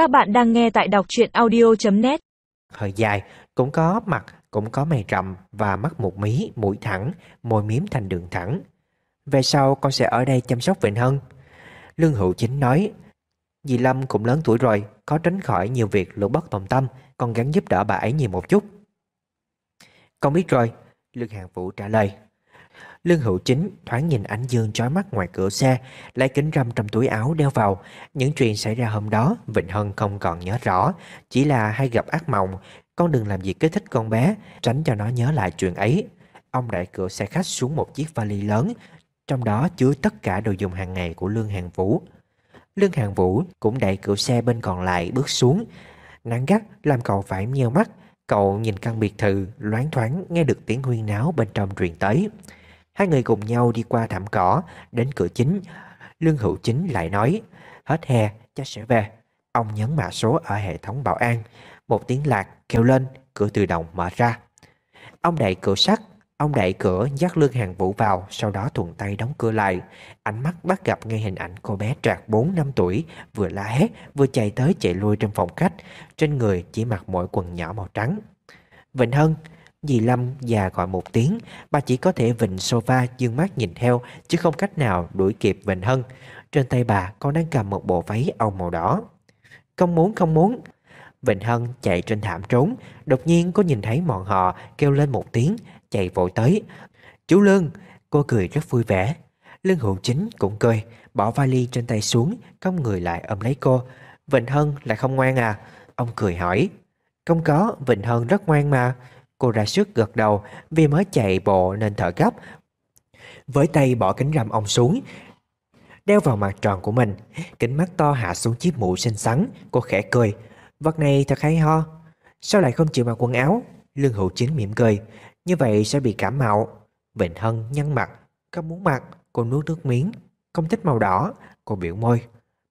Các bạn đang nghe tại đọc truyện audio.net Hơi dài, cũng có mặt, cũng có mày rậm và mắt một mí, mũi thẳng, môi miếm thành đường thẳng. Về sau con sẽ ở đây chăm sóc Vịnh Hân. Lương Hữu Chính nói, dì Lâm cũng lớn tuổi rồi, có tránh khỏi nhiều việc lũ bất tòng tâm, con gắng giúp đỡ bà ấy nhiều một chút. Con biết rồi, Lương Hàng Vũ trả lời. Lương Hữu Chính thoáng nhìn ánh dương chói mắt ngoài cửa xe, lấy kính râm trong túi áo đeo vào. Những chuyện xảy ra hôm đó, Vịnh Hân không còn nhớ rõ, chỉ là hay gặp ác mộng. Con đừng làm gì kích thích con bé, tránh cho nó nhớ lại chuyện ấy. Ông đẩy cửa xe khách xuống một chiếc vali lớn, trong đó chứa tất cả đồ dùng hàng ngày của Lương Hàng Vũ. Lương Hàng Vũ cũng đẩy cửa xe bên còn lại bước xuống. Nắng gắt làm cậu phải nheo mắt, cậu nhìn căn biệt thự loáng thoáng nghe được tiếng huyên náo bên trong truyền tới. Hai người cùng nhau đi qua thảm cỏ, Đến cửa chính. Lương Hữu Chính lại nói, Hết hè, cha sẽ về. Ông nhấn mã số ở hệ thống bảo an. Một tiếng lạc kêu lên, Cửa tự động mở ra. Ông đẩy cửa sắt, Ông đẩy cửa dắt Lương Hàng Vũ vào, Sau đó thuận tay đóng cửa lại. Ánh mắt bắt gặp ngay hình ảnh cô bé trạc 4 năm tuổi, Vừa la hét, Vừa chạy tới chạy lui trong phòng khách. Trên người chỉ mặc mỗi quần nhỏ màu trắng. Vịnh Hân Dì Lâm già gọi một tiếng, bà chỉ có thể vịnh sofa dương mắt nhìn theo, chứ không cách nào đuổi kịp Vịnh Hân. Trên tay bà còn đang cầm một bộ váy âu màu đỏ. Không muốn, không muốn. Vịnh Hân chạy trên thảm trốn, đột nhiên có nhìn thấy bọn họ kêu lên một tiếng, chạy vội tới. Chú Lương, cô cười rất vui vẻ. Lương Hữu Chính cũng cười, bỏ vali trên tay xuống, cong người lại ôm lấy cô. Vịnh Hân lại không ngoan à? Ông cười hỏi. Không có, Vịnh Hân rất ngoan mà. Cô ra sức gật đầu vì mới chạy bộ nên thở gấp. Với tay bỏ kính râm ông xuống, đeo vào mặt tròn của mình. Kính mắt to hạ xuống chiếc mũ xinh xắn, cô khẽ cười. Vật này thật hay ho. Sao lại không chịu mặc quần áo? Lương Hữu Chính mỉm cười. Như vậy sẽ bị cảm mạo. Vịnh Hân nhăn mặt. Không muốn mặc. Cô nuốt nước miếng. Không thích màu đỏ. Cô biểu môi.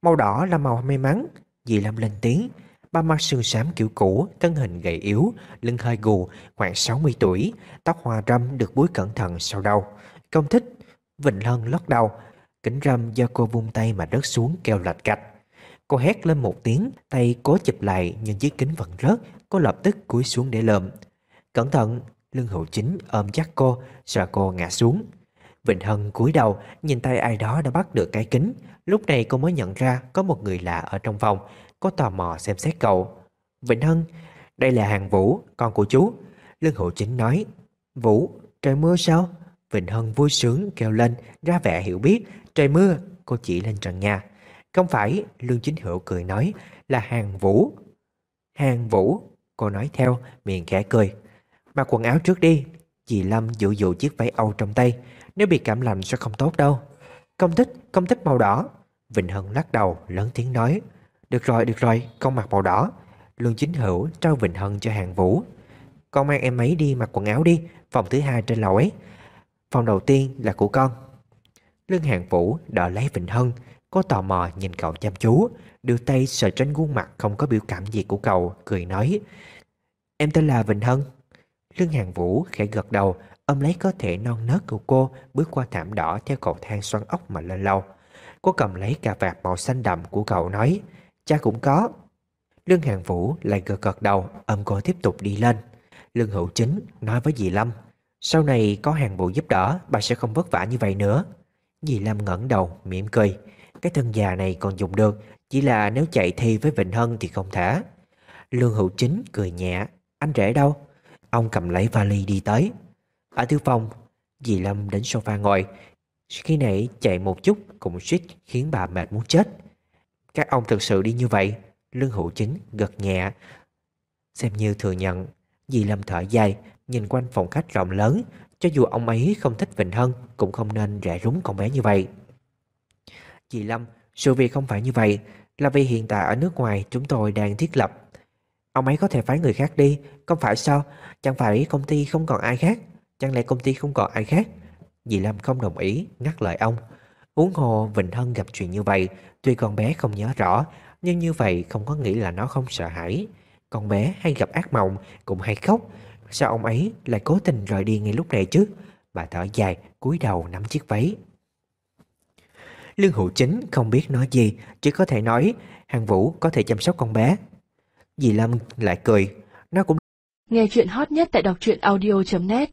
Màu đỏ là màu may mắn. Dì Lâm lên tiếng. Ba mặt sườn xám kiểu cũ, thân hình gầy yếu, lưng hơi gù, khoảng 60 tuổi, tóc hoa râm được búi cẩn thận sau đầu. Công thích, Vịnh Lân lót đầu, kính râm do cô vung tay mà rớt xuống kêu lạch cạch. Cô hét lên một tiếng, tay cố chụp lại nhưng chiếc kính vẫn rớt, cô lập tức cúi xuống để lượm. Cẩn thận, lưng hữu chính ôm chắc cô, sợ cô ngã xuống. Vịnh Hân cúi đầu, nhìn tay ai đó đã bắt được cái kính. Lúc này cô mới nhận ra có một người lạ ở trong phòng, có tò mò xem xét cậu. Vịnh Hân, đây là hàng Vũ, con của chú. Lương Hữu Chính nói, Vũ, trời mưa sao? Vịnh Hân vui sướng kêu lên, ra vẻ hiểu biết, trời mưa, cô chỉ lên trần nhà. Không phải, Lương Chính Hữu cười nói, là hàng Vũ. Hàng Vũ, cô nói theo, miệng khẽ cười. Mặc quần áo trước đi, dì Lâm dụ dụ chiếc váy Âu trong tay, nếu bị cảm lạnh sẽ không tốt đâu. Không thích, không thích màu đỏ. Vịnh Hân lắc đầu, lớn tiếng nói. Được rồi, được rồi, con mặc màu đỏ. Lương Chính Hữu trao Vịnh Hân cho hàng Vũ. Con mang em ấy đi mặc quần áo đi, phòng thứ hai trên lầu ấy. Phòng đầu tiên là của con. Lương Hàng Vũ đỡ lấy Vịnh Hân, có tò mò nhìn cậu chăm chú, đưa tay sờ trên khuôn mặt không có biểu cảm gì của cậu, cười nói. Em tên là Vịnh Hân. Lương Hàng Vũ khẽ gật đầu, ôm lấy cơ thể non nớt của cô, bước qua thảm đỏ theo cầu thang xoắn ốc mà lên lầu. Cô cầm lấy cà vạt màu xanh đậm của cậu nói, Cha cũng có. Lương Hàng Vũ lại gật gật đầu, ôm cô tiếp tục đi lên. Lương Hữu Chính nói với dì Lâm, sau này có hàng bộ giúp đỡ, bà sẽ không vất vả như vậy nữa. Dì Lâm ngẩng đầu, mỉm cười. Cái thân già này còn dùng được, chỉ là nếu chạy thi với Vịnh Hân thì không thể. Lương Hữu Chính cười nhẹ, anh rể đâu? Ông cầm lấy vali đi tới. Ở thư phòng, dì Lâm đến sofa ngồi. Khi nãy chạy một chút cũng suýt khiến bà mệt muốn chết. Các ông thực sự đi như vậy? Lương hữu chính gật nhẹ. Xem như thừa nhận Dì Lâm thở dài Nhìn quanh phòng khách rộng lớn, Cho dù ông ấy không thích Vịnh Hân, Cũng không nên rẻ rúng con bé như vậy. Dì Lâm, Sự việc không phải như vậy, Là vì hiện tại ở nước ngoài chúng tôi đang thiết lập. Ông ấy có thể phái người khác đi, Không phải sao? Chẳng phải công ty không còn ai khác? Chẳng lẽ công ty không còn ai khác? Dì Lâm không đồng ý, ngắt lời ông. Huống hồ Vịnh Hân gặp chuyện như vậy Tuy con bé không nhớ rõ Nhưng như vậy không có nghĩa là nó không sợ hãi. Con bé hay gặp ác mộng Cũng hay khóc. Sao ông ấy lại cố tình rời đi ngay lúc này chứ? Bà thở dài cúi đầu nắm chiếc váy. Lương Hữu Chính không biết nói gì, chỉ có thể nói Hàng Vũ có thể chăm sóc con bé. Dì Lâm lại cười, nó cũng Nghe chuyện hot nhất tại đọc truyện audio.net